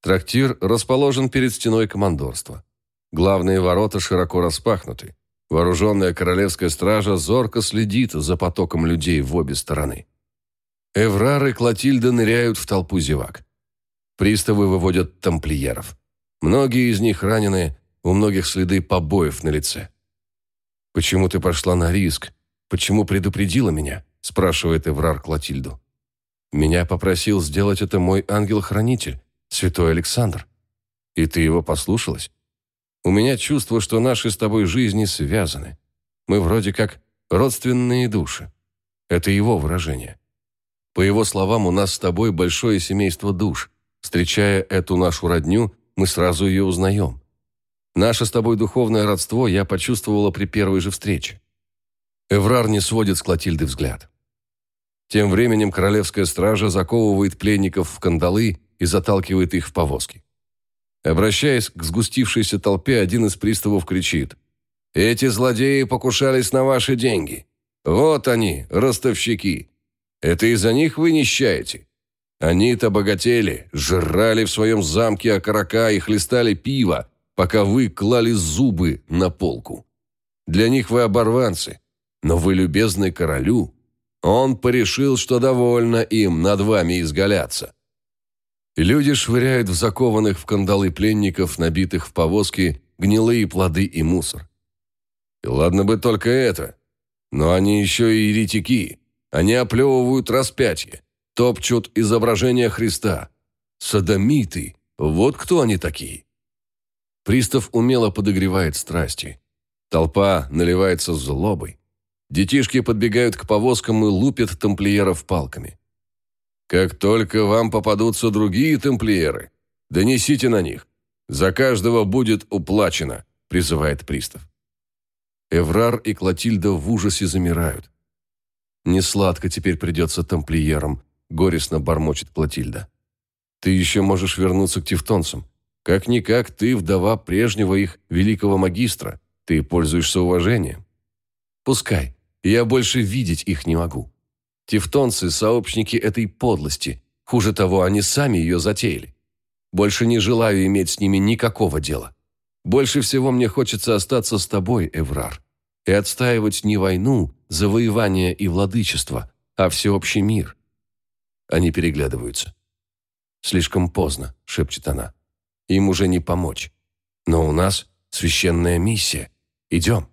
Трактир расположен перед стеной командорства. Главные ворота широко распахнуты. Вооруженная королевская стража зорко следит за потоком людей в обе стороны. Эврар и Клотильда ныряют в толпу зевак. Приставы выводят тамплиеров. Многие из них ранены, у многих следы побоев на лице. «Почему ты пошла на риск? Почему предупредила меня?» – спрашивает Эврар Клотильду. «Меня попросил сделать это мой ангел-хранитель, святой Александр. И ты его послушалась? У меня чувство, что наши с тобой жизни связаны. Мы вроде как родственные души. Это его выражение. По его словам, у нас с тобой большое семейство душ – Встречая эту нашу родню, мы сразу ее узнаем. Наше с тобой духовное родство я почувствовала при первой же встрече. Эврар не сводит с Клотильды взгляд. Тем временем королевская стража заковывает пленников в кандалы и заталкивает их в повозки. Обращаясь к сгустившейся толпе, один из приставов кричит. «Эти злодеи покушались на ваши деньги. Вот они, ростовщики. Это из-за них вы нищаете. Они-то богатели, жрали в своем замке окорока и хлестали пиво, пока вы клали зубы на полку. Для них вы оборванцы, но вы любезны королю. Он порешил, что довольно им над вами изгаляться. Люди швыряют в закованных в кандалы пленников, набитых в повозки, гнилые плоды и мусор. И ладно бы только это, но они еще и еретики. Они оплевывают распятие топчут изображение Христа. Садомиты, вот кто они такие. Пристав умело подогревает страсти. Толпа наливается злобой. Детишки подбегают к повозкам и лупят тамплиеров палками. Как только вам попадутся другие тамплиеры, донесите на них. За каждого будет уплачено, призывает пристав. Эврар и Клотильда в ужасе замирают. Несладко теперь придется тамплиерам, горестно бормочет Платильда. Ты еще можешь вернуться к тевтонцам. Как-никак ты вдова прежнего их великого магистра. Ты пользуешься уважением. Пускай. Я больше видеть их не могу. Тевтонцы – сообщники этой подлости. Хуже того, они сами ее затеяли. Больше не желаю иметь с ними никакого дела. Больше всего мне хочется остаться с тобой, Эврар, и отстаивать не войну, завоевание и владычество, а всеобщий мир. Они переглядываются. «Слишком поздно», – шепчет она. «Им уже не помочь. Но у нас священная миссия. Идем».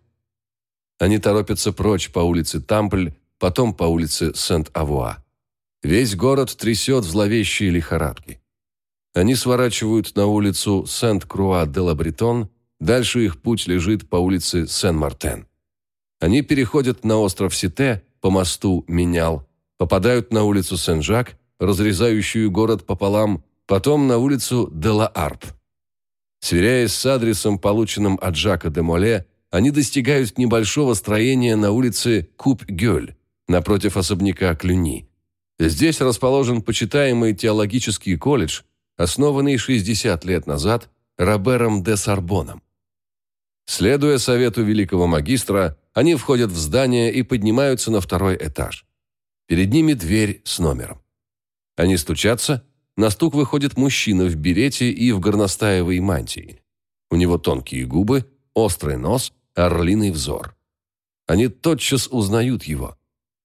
Они торопятся прочь по улице Тампль, потом по улице Сент-Авуа. Весь город трясет в зловещие лихорадки. Они сворачивают на улицу Сент-Круа-де-Ла-Бретон, дальше их путь лежит по улице Сен-Мартен. Они переходят на остров Сите по мосту Менял, попадают на улицу Сен-Жак, разрезающую город пополам, потом на улицу Де-Ла-Арп. Сверяясь с адресом, полученным от Жака де Моле, они достигают небольшого строения на улице Куп-Гёль, напротив особняка Клюни. Здесь расположен почитаемый теологический колледж, основанный 60 лет назад Робером де Сорбоном. Следуя совету великого магистра, они входят в здание и поднимаются на второй этаж. Перед ними дверь с номером. Они стучатся, на стук выходит мужчина в берете и в горностаевой мантии. У него тонкие губы, острый нос, орлиный взор. Они тотчас узнают его.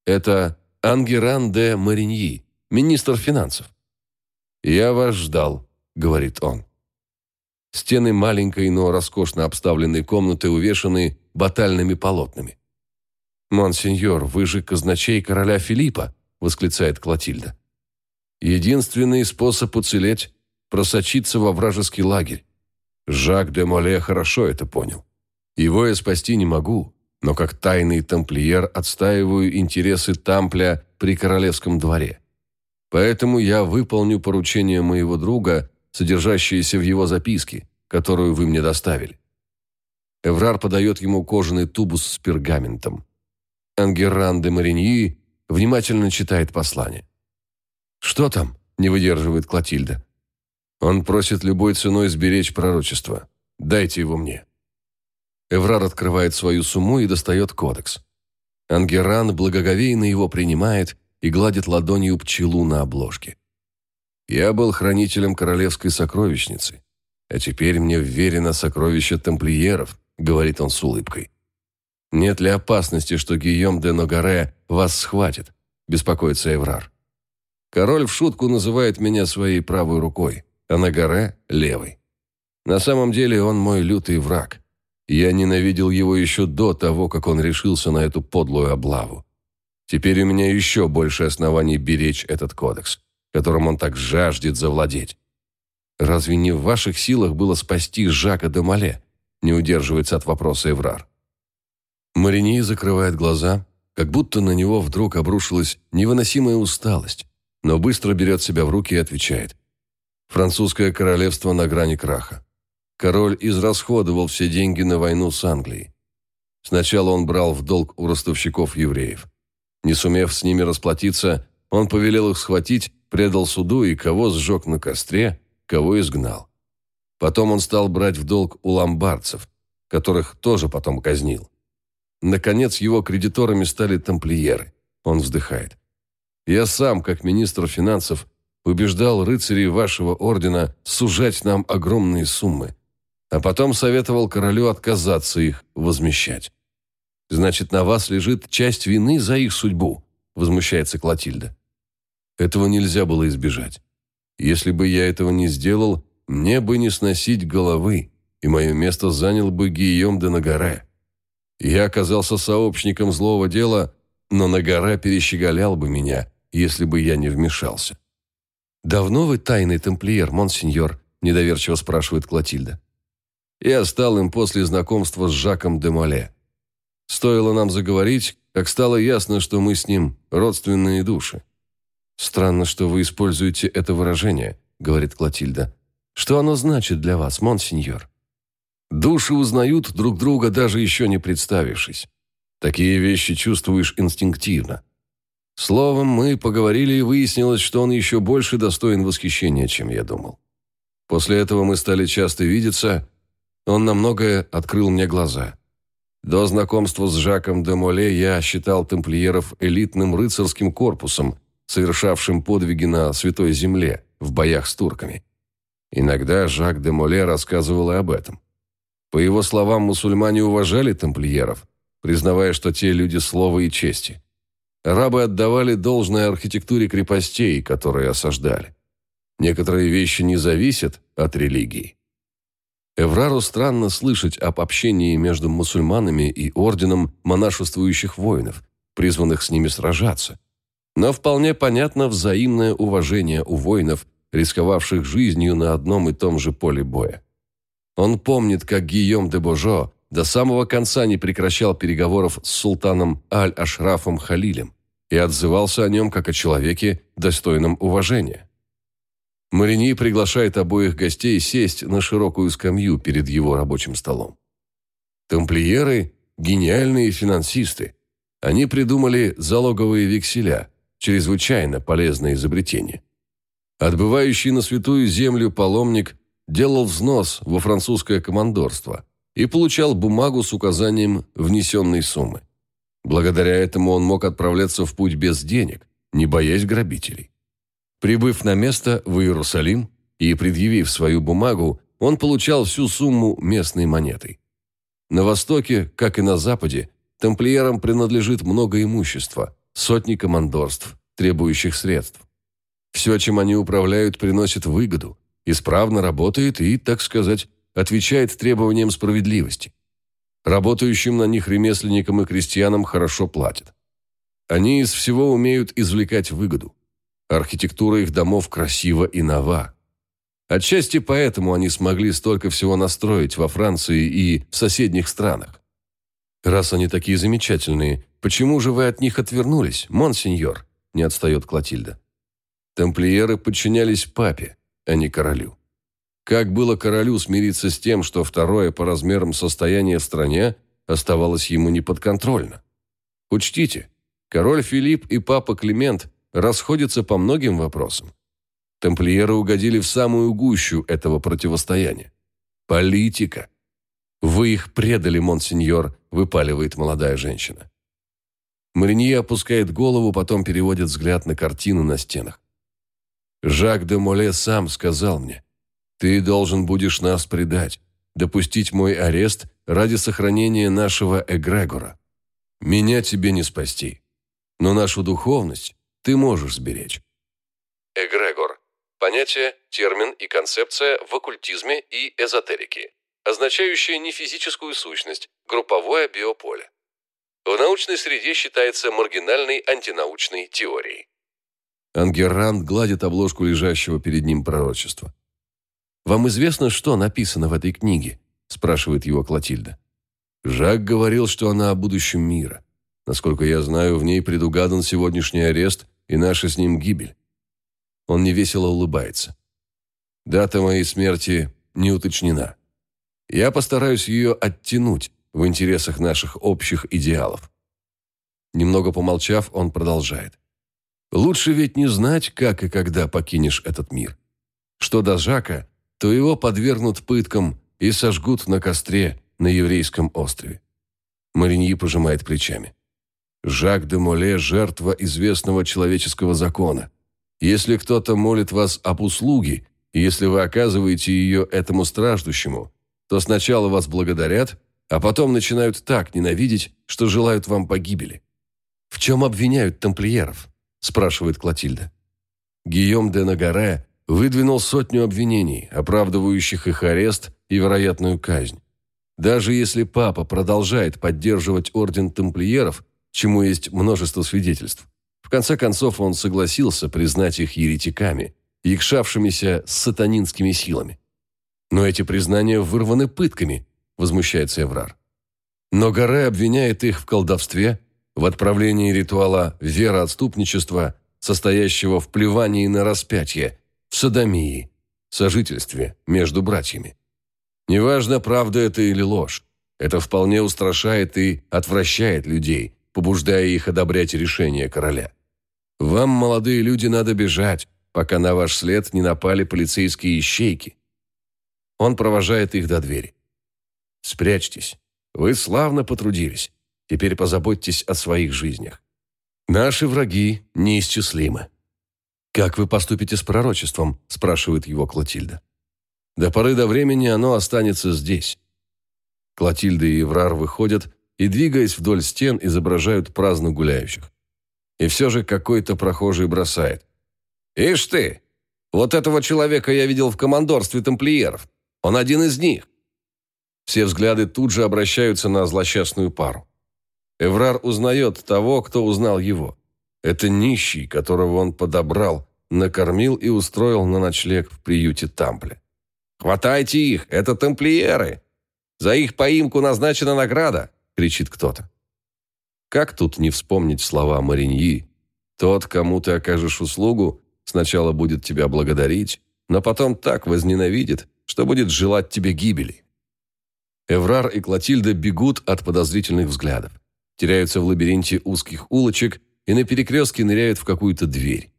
Это Ангеран де Мариньи, министр финансов. «Я вас ждал», — говорит он. Стены маленькой, но роскошно обставленной комнаты увешаны батальными полотнами. «Монсеньор, вы же казначей короля Филиппа», — восклицает Клотильда. «Единственный способ уцелеть — просочиться во вражеский лагерь. Жак де Моле хорошо это понял. Его я спасти не могу, но как тайный тамплиер отстаиваю интересы Тампля при королевском дворе. Поэтому я выполню поручение моего друга, содержащееся в его записке, которую вы мне доставили. Эврар подает ему кожаный тубус с пергаментом. Ангеран де Мариньи внимательно читает послание. «Что там?» – не выдерживает Клотильда. Он просит любой ценой сберечь пророчество. Дайте его мне. Эврар открывает свою сумму и достает кодекс. Ангеран благоговейно его принимает и гладит ладонью пчелу на обложке. «Я был хранителем королевской сокровищницы, а теперь мне вверено сокровище тамплиеров», — говорит он с улыбкой. «Нет ли опасности, что Гийом де Ногаре вас схватит?» – беспокоится Эврар. Король в шутку называет меня своей правой рукой, а Ногаре – левой. На самом деле он мой лютый враг. Я ненавидел его еще до того, как он решился на эту подлую облаву. Теперь у меня еще больше оснований беречь этот кодекс, которым он так жаждет завладеть. Разве не в ваших силах было спасти Жака де Мале? Не удерживается от вопроса Эврар. Марини закрывает глаза, как будто на него вдруг обрушилась невыносимая усталость, но быстро берет себя в руки и отвечает. Французское королевство на грани краха. Король израсходовал все деньги на войну с Англией. Сначала он брал в долг у ростовщиков евреев. Не сумев с ними расплатиться, он повелел их схватить, предал суду и кого сжег на костре, кого изгнал. Потом он стал брать в долг у ломбардцев, которых тоже потом казнил. Наконец его кредиторами стали тамплиеры. Он вздыхает. Я сам, как министр финансов, убеждал рыцарей вашего ордена сужать нам огромные суммы, а потом советовал королю отказаться их возмещать. Значит, на вас лежит часть вины за их судьбу, возмущается Клотильда. Этого нельзя было избежать. Если бы я этого не сделал, мне бы не сносить головы, и мое место занял бы Гийом де Нагаре. Я оказался сообщником злого дела, но Нагара перещеголял бы меня, если бы я не вмешался. «Давно вы тайный тамплиер, монсеньор?» – недоверчиво спрашивает Клотильда. Я стал им после знакомства с Жаком де Моле. Стоило нам заговорить, как стало ясно, что мы с ним родственные души. «Странно, что вы используете это выражение», — говорит Клотильда. «Что оно значит для вас, монсеньор?» «Души узнают друг друга, даже еще не представившись. Такие вещи чувствуешь инстинктивно. Словом, мы поговорили, и выяснилось, что он еще больше достоин восхищения, чем я думал. После этого мы стали часто видеться, он на многое открыл мне глаза. До знакомства с Жаком де Моле я считал тамплиеров элитным рыцарским корпусом, совершавшим подвиги на Святой Земле в боях с турками. Иногда Жак де Моле рассказывал и об этом. По его словам, мусульмане уважали тамплиеров, признавая, что те люди слова и чести. Арабы отдавали должное архитектуре крепостей, которые осаждали. Некоторые вещи не зависят от религии. Эврару странно слышать об общении между мусульманами и орденом монашествующих воинов, призванных с ними сражаться. Но вполне понятно взаимное уважение у воинов, рисковавших жизнью на одном и том же поле боя. Он помнит, как Гийом де Божо до самого конца не прекращал переговоров с султаном Аль-Ашрафом Халилем и отзывался о нем как о человеке, достойном уважения. Марини приглашает обоих гостей сесть на широкую скамью перед его рабочим столом. Тамплиеры – гениальные финансисты. Они придумали залоговые векселя, чрезвычайно полезное изобретение. Отбывающий на святую землю паломник делал взнос во французское командорство и получал бумагу с указанием внесенной суммы. Благодаря этому он мог отправляться в путь без денег, не боясь грабителей. Прибыв на место в Иерусалим и предъявив свою бумагу, он получал всю сумму местной монетой. На Востоке, как и на Западе, тамплиерам принадлежит много имущества, сотни командорств, требующих средств. Все, чем они управляют, приносит выгоду, исправно работает и, так сказать, отвечает требованиям справедливости. Работающим на них ремесленникам и крестьянам хорошо платят. Они из всего умеют извлекать выгоду. Архитектура их домов красива и нова. Отчасти поэтому они смогли столько всего настроить во Франции и в соседних странах. Раз они такие замечательные, почему же вы от них отвернулись, монсеньор? Не отстает Клотильда. Тамплиеры подчинялись папе, а не королю. Как было королю смириться с тем, что второе по размерам состояние в стране оставалось ему неподконтрольно? Учтите, король Филипп и папа Климент расходятся по многим вопросам. Тамплиеры угодили в самую гущу этого противостояния. Политика. Вы их предали, монсеньор, выпаливает молодая женщина. Маринье опускает голову, потом переводит взгляд на картины на стенах. Жак де Моле сам сказал мне, «Ты должен будешь нас предать, допустить мой арест ради сохранения нашего эгрегора. Меня тебе не спасти, но нашу духовность ты можешь сберечь. Эгрегор. Понятие, термин и концепция в оккультизме и эзотерике, означающее не физическую сущность, групповое биополе. В научной среде считается маргинальной антинаучной теорией. Ангерранд гладит обложку лежащего перед ним пророчества. «Вам известно, что написано в этой книге?» – спрашивает его Клотильда. Жак говорил, что она о будущем мира. Насколько я знаю, в ней предугадан сегодняшний арест и наша с ним гибель. Он невесело улыбается. Дата моей смерти не уточнена. Я постараюсь ее оттянуть в интересах наших общих идеалов. Немного помолчав, он продолжает. Лучше ведь не знать, как и когда покинешь этот мир. Что до Жака, то его подвергнут пыткам и сожгут на костре на еврейском острове. Мариньи пожимает плечами. Жак де Моле – жертва известного человеческого закона. Если кто-то молит вас об услуге, и если вы оказываете ее этому страждущему, то сначала вас благодарят, а потом начинают так ненавидеть, что желают вам погибели. «В чем обвиняют тамплиеров?» – спрашивает Клотильда. Гийом де Нагаре выдвинул сотню обвинений, оправдывающих их арест и вероятную казнь. Даже если папа продолжает поддерживать орден тамплиеров – чему есть множество свидетельств. В конце концов он согласился признать их еретиками, якшавшимися с сатанинскими силами. Но эти признания вырваны пытками, возмущается Эврар. Но Горе обвиняет их в колдовстве, в отправлении ритуала вероотступничества, состоящего в плевании на распятие, в садомии, сожительстве между братьями. Неважно, правда это или ложь, это вполне устрашает и отвращает людей, побуждая их одобрять решение короля. Вам, молодые люди, надо бежать, пока на ваш след не напали полицейские ищейки. Он провожает их до двери. Спрячьтесь. Вы славно потрудились. Теперь позаботьтесь о своих жизнях. Наши враги неисчислимы». «Как вы поступите с пророчеством?» – спрашивает его Клотильда. «До поры до времени оно останется здесь». Клотильда и Еврар выходят и, двигаясь вдоль стен, изображают праздно гуляющих. И все же какой-то прохожий бросает. «Ишь ты! Вот этого человека я видел в командорстве тамплиеров. Он один из них». Все взгляды тут же обращаются на злосчастную пару. Эврар узнает того, кто узнал его. Это нищий, которого он подобрал, накормил и устроил на ночлег в приюте Тампле. «Хватайте их! Это тамплиеры! За их поимку назначена награда!» – кричит кто-то. Как тут не вспомнить слова Мариньи? Тот, кому ты окажешь услугу, сначала будет тебя благодарить, но потом так возненавидит, что будет желать тебе гибели. Эврар и Клотильда бегут от подозрительных взглядов, теряются в лабиринте узких улочек и на перекрестке ныряют в какую-то дверь.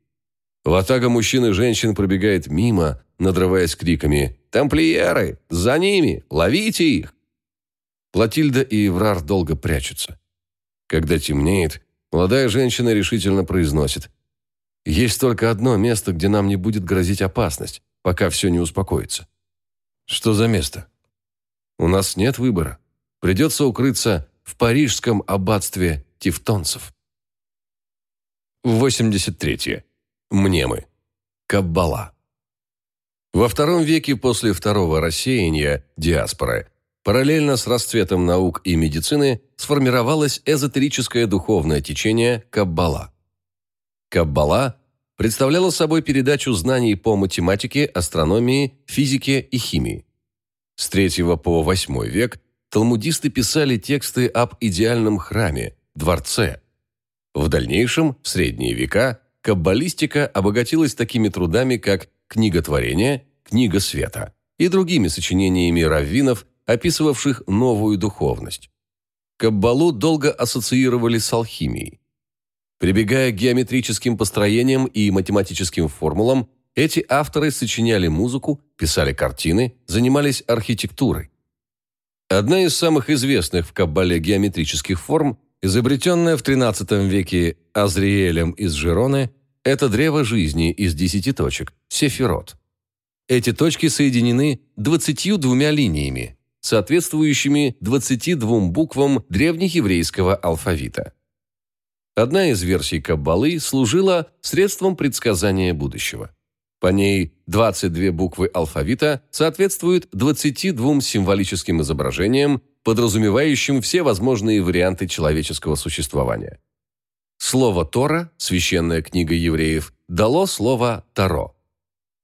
Ватага мужчин и женщин пробегает мимо, надрываясь криками «Тамплиеры! За ними! Ловите их!» Клотильда и Еврар долго прячутся. Когда темнеет, молодая женщина решительно произносит «Есть только одно место, где нам не будет грозить опасность, пока все не успокоится». «Что за место?» «У нас нет выбора. Придется укрыться в парижском аббатстве тевтонцев». 83. Мнемы. Каббала. Во втором веке после второго рассеяния диаспоры параллельно с расцветом наук и медицины сформировалось эзотерическое духовное течение Каббала. Каббала представляла собой передачу знаний по математике, астрономии, физике и химии. С III по VIII век талмудисты писали тексты об идеальном храме, дворце, в дальнейшем, в средние века, каббалистика обогатилась такими трудами, как «Книга творения», «Книга света» и другими сочинениями раввинов, описывавших новую духовность. Каббалу долго ассоциировали с алхимией. Прибегая к геометрическим построениям и математическим формулам, эти авторы сочиняли музыку, писали картины, занимались архитектурой. Одна из самых известных в Каббале геометрических форм Изобретенное в XIII веке Азриэлем из Жироны, это древо жизни из десяти точек, сефирот. Эти точки соединены 22 линиями, соответствующими 22 буквам древнееврейского алфавита. Одна из версий Каббалы служила средством предсказания будущего. По ней 22 буквы алфавита соответствуют 22 символическим изображениям, подразумевающим все возможные варианты человеческого существования. Слово «Тора», священная книга евреев, дало слово «Таро».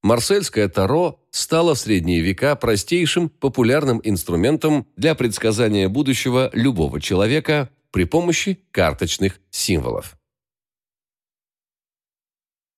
Марсельское Таро стало в средние века простейшим популярным инструментом для предсказания будущего любого человека при помощи карточных символов.